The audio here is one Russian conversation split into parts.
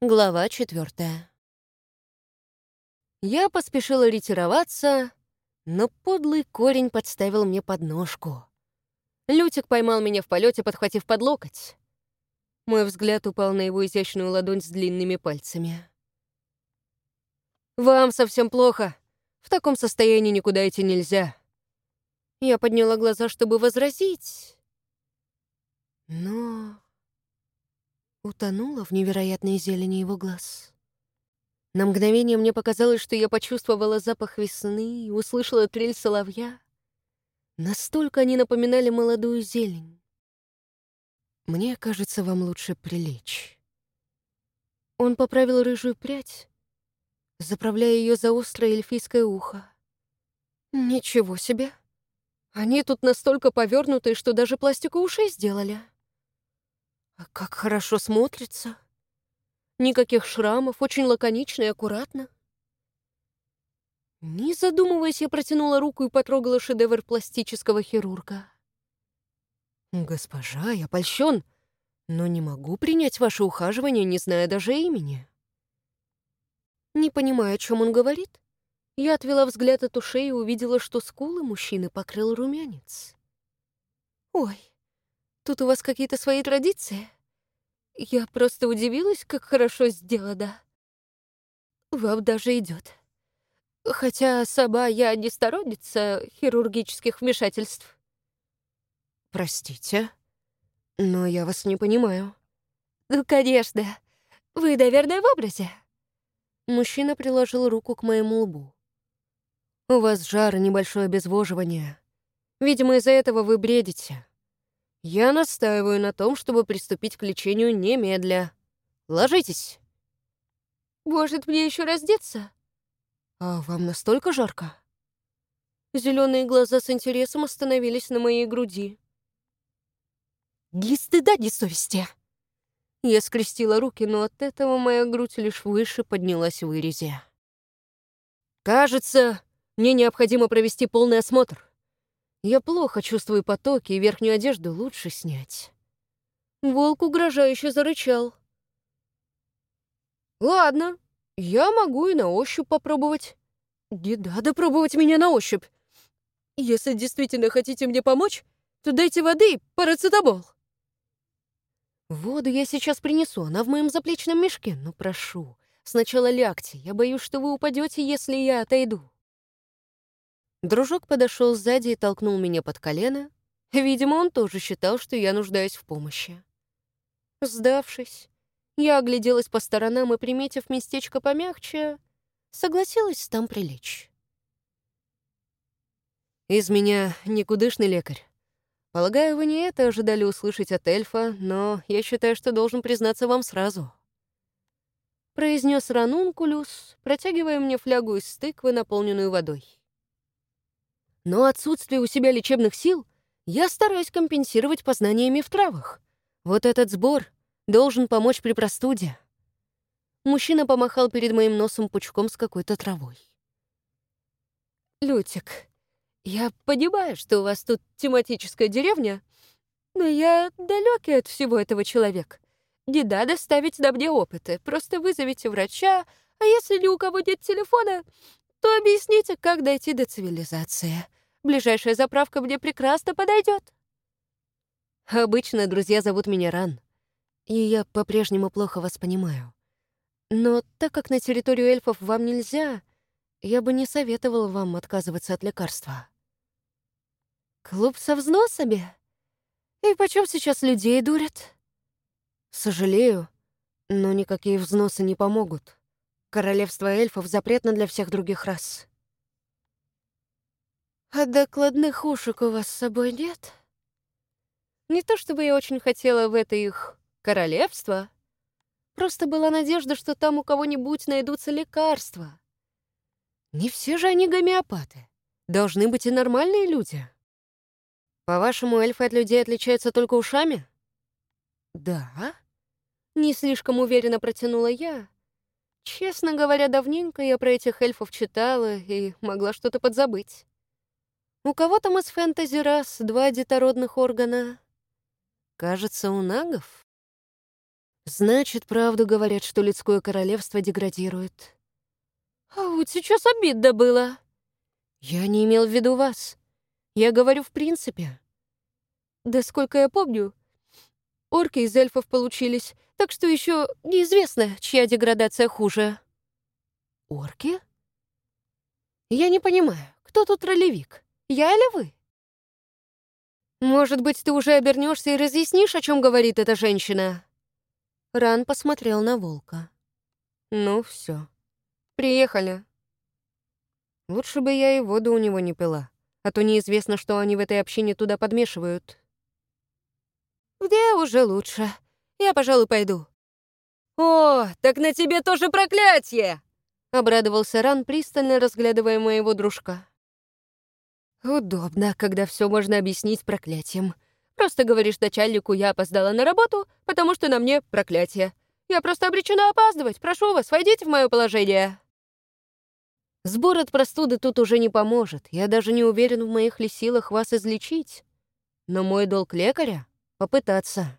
Глава четвертая. Я поспешила ретироваться, но подлый корень подставил мне подножку. Лютик поймал меня в полете, подхватив под локоть. Мой взгляд упал на его изящную ладонь с длинными пальцами. «Вам совсем плохо. В таком состоянии никуда идти нельзя». Я подняла глаза, чтобы возразить. Но утонула в невероятной зелени его глаз. На мгновение мне показалось, что я почувствовала запах весны и услышала трель соловья. Настолько они напоминали молодую зелень. Мне кажется, вам лучше прилечь. Он поправил рыжую прядь, заправляя ее за острое эльфийское ухо. Ничего себе! Они тут настолько повернутые, что даже пластику ушей сделали. А как хорошо смотрится. Никаких шрамов, очень лаконично и аккуратно. Не задумываясь, я протянула руку и потрогала шедевр пластического хирурга. «Госпожа, я польщен, но не могу принять ваше ухаживание, не зная даже имени». Не понимая, о чем он говорит, я отвела взгляд от ушей и увидела, что скулы мужчины покрыл румянец. «Ой, Тут у вас какие-то свои традиции? Я просто удивилась, как хорошо сделано. Вам даже идет. Хотя сама я не сторонница хирургических вмешательств. Простите, но я вас не понимаю. Ну, конечно. Вы, наверное, в образе. Мужчина приложил руку к моему лбу. У вас жар и небольшое обезвоживание. Видимо, из-за этого вы бредите. Я настаиваю на том, чтобы приступить к лечению немедля. Ложитесь. Может, мне еще раздеться? А вам настолько жарко? Зеленые глаза с интересом остановились на моей груди. Ни стыда, ни совести. Я скрестила руки, но от этого моя грудь лишь выше поднялась в вырезе. Кажется, мне необходимо провести полный осмотр. Я плохо чувствую потоки, и верхнюю одежду лучше снять. Волк угрожающе зарычал. «Ладно, я могу и на ощупь попробовать. Не надо пробовать меня на ощупь. Если действительно хотите мне помочь, то дайте воды и парацетамол». «Воду я сейчас принесу, она в моем заплечном мешке, но прошу, сначала лягте, я боюсь, что вы упадете, если я отойду». Дружок подошел сзади и толкнул меня под колено. Видимо, он тоже считал, что я нуждаюсь в помощи. Сдавшись, я огляделась по сторонам и, приметив местечко помягче, согласилась там прилечь. «Из меня никудышный лекарь. Полагаю, вы не это ожидали услышать от эльфа, но я считаю, что должен признаться вам сразу». Произнес Ранункулюс, протягивая мне флягу из тыквы, наполненную водой но отсутствие у себя лечебных сил я стараюсь компенсировать познаниями в травах. Вот этот сбор должен помочь при простуде. Мужчина помахал перед моим носом пучком с какой-то травой. «Лютик, я понимаю, что у вас тут тематическая деревня, но я далекий от всего этого человек. Не надо ставить на мне опыты, просто вызовите врача, а если ни у кого нет телефона, то объясните, как дойти до цивилизации. Ближайшая заправка мне прекрасно подойдет. Обычно друзья зовут меня Ран, и я по-прежнему плохо вас понимаю. Но так как на территорию эльфов вам нельзя, я бы не советовал вам отказываться от лекарства. Клуб со взносами? И почем сейчас людей дурят? Сожалею, но никакие взносы не помогут. Королевство эльфов запретно для всех других рас. А докладных ушек у вас с собой нет? Не то чтобы я очень хотела в это их королевство. Просто была надежда, что там у кого-нибудь найдутся лекарства. Не все же они гомеопаты. Должны быть и нормальные люди. По-вашему, эльфы от людей отличаются только ушами? Да. Не слишком уверенно протянула я, Честно говоря, давненько я про этих эльфов читала и могла что-то подзабыть. У кого там из фэнтези раз два детородных органа? Кажется, у нагов. Значит, правду говорят, что людское королевство деградирует. А вот сейчас обидно было. Я не имел в виду вас. Я говорю в принципе. Да сколько я помню, орки из эльфов получились, так что еще неизвестно, чья деградация хуже. Орки? Я не понимаю, кто тут ролевик? Я или вы? Может быть, ты уже обернешься и разъяснишь, о чем говорит эта женщина? Ран посмотрел на волка. Ну все, приехали. Лучше бы я и воду у него не пила, а то неизвестно, что они в этой общине туда подмешивают. Где уже лучше? Я, пожалуй, пойду. О, так на тебе тоже проклятие! Обрадовался Ран, пристально разглядывая моего дружка. Удобно, когда все можно объяснить проклятием. Просто говоришь начальнику, я опоздала на работу, потому что на мне проклятие. Я просто обречена опаздывать. Прошу вас, войдите в мое положение. Сбор от простуды тут уже не поможет. Я даже не уверен в моих ли силах вас излечить. Но мой долг лекаря — попытаться.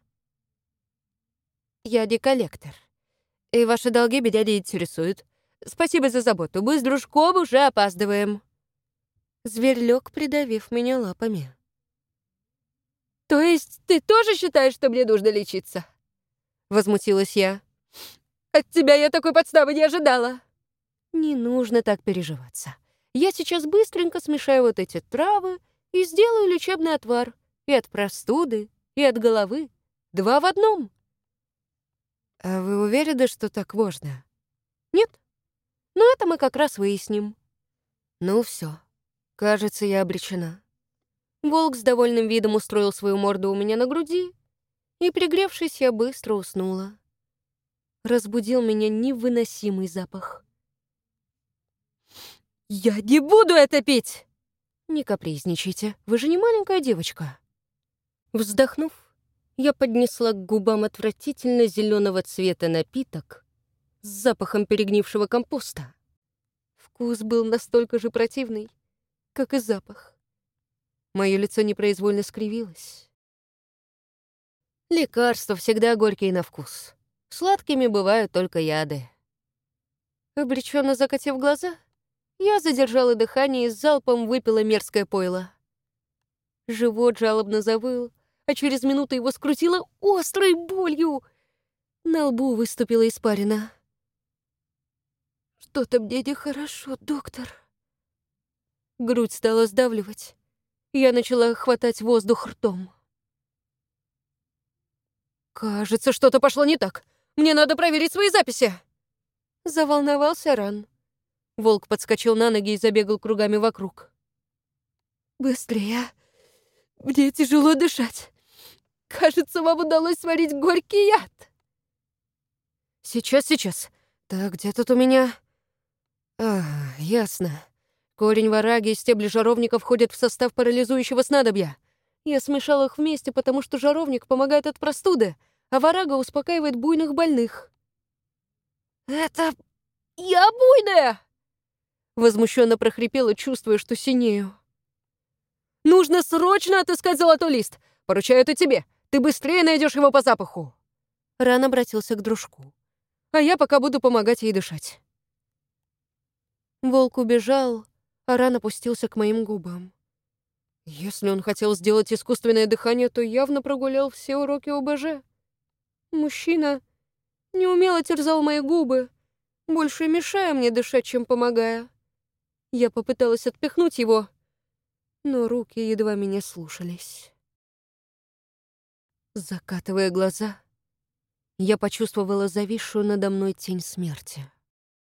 Я деколлектор. И ваши долги меня не интересуют. Спасибо за заботу. Мы с дружком уже опаздываем. Зверь лег, придавив меня лапами. «То есть ты тоже считаешь, что мне нужно лечиться?» Возмутилась я. «От тебя я такой подставы не ожидала!» Не нужно так переживаться. Я сейчас быстренько смешаю вот эти травы и сделаю лечебный отвар. И от простуды, и от головы. Два в одном. А вы уверены, что так можно? Нет? Но это мы как раз выясним. Ну все. Кажется, я обречена. Волк с довольным видом устроил свою морду у меня на груди, и, пригревшись, я быстро уснула. Разбудил меня невыносимый запах. «Я не буду это пить!» «Не капризничайте, вы же не маленькая девочка». Вздохнув, я поднесла к губам отвратительно зеленого цвета напиток с запахом перегнившего компоста. Вкус был настолько же противный, как и запах. Мое лицо непроизвольно скривилось. Лекарства всегда горькие на вкус. Сладкими бывают только яды. Обреченно закатив глаза — я задержала дыхание и залпом выпила мерзкое пойло. Живот жалобно завыл, а через минуту его скрутило острой болью. На лбу выступила испарина. «Что-то мне нехорошо, доктор». Грудь стала сдавливать. Я начала хватать воздух ртом. «Кажется, что-то пошло не так. Мне надо проверить свои записи!» Заволновался Ран. Волк подскочил на ноги и забегал кругами вокруг. «Быстрее! Мне тяжело дышать. Кажется, вам удалось сварить горький яд!» «Сейчас, сейчас. Так, где тут у меня...» «А, ясно. Корень вараги и стебли жаровника входят в состав парализующего снадобья. Я смешал их вместе, потому что жаровник помогает от простуды, а варага успокаивает буйных больных». «Это... я буйная!» Возмущенно прохрипела, чувствуя, что синею. «Нужно срочно отыскать золотой лист! Поручаю это тебе! Ты быстрее найдешь его по запаху!» Ран обратился к дружку. «А я пока буду помогать ей дышать». Волк убежал, а Ран опустился к моим губам. Если он хотел сделать искусственное дыхание, то явно прогулял все уроки ОБЖ. Мужчина неумело терзал мои губы, больше мешая мне дышать, чем помогая. Я попыталась отпихнуть его, но руки едва меня слушались. Закатывая глаза, я почувствовала зависшую надо мной тень смерти.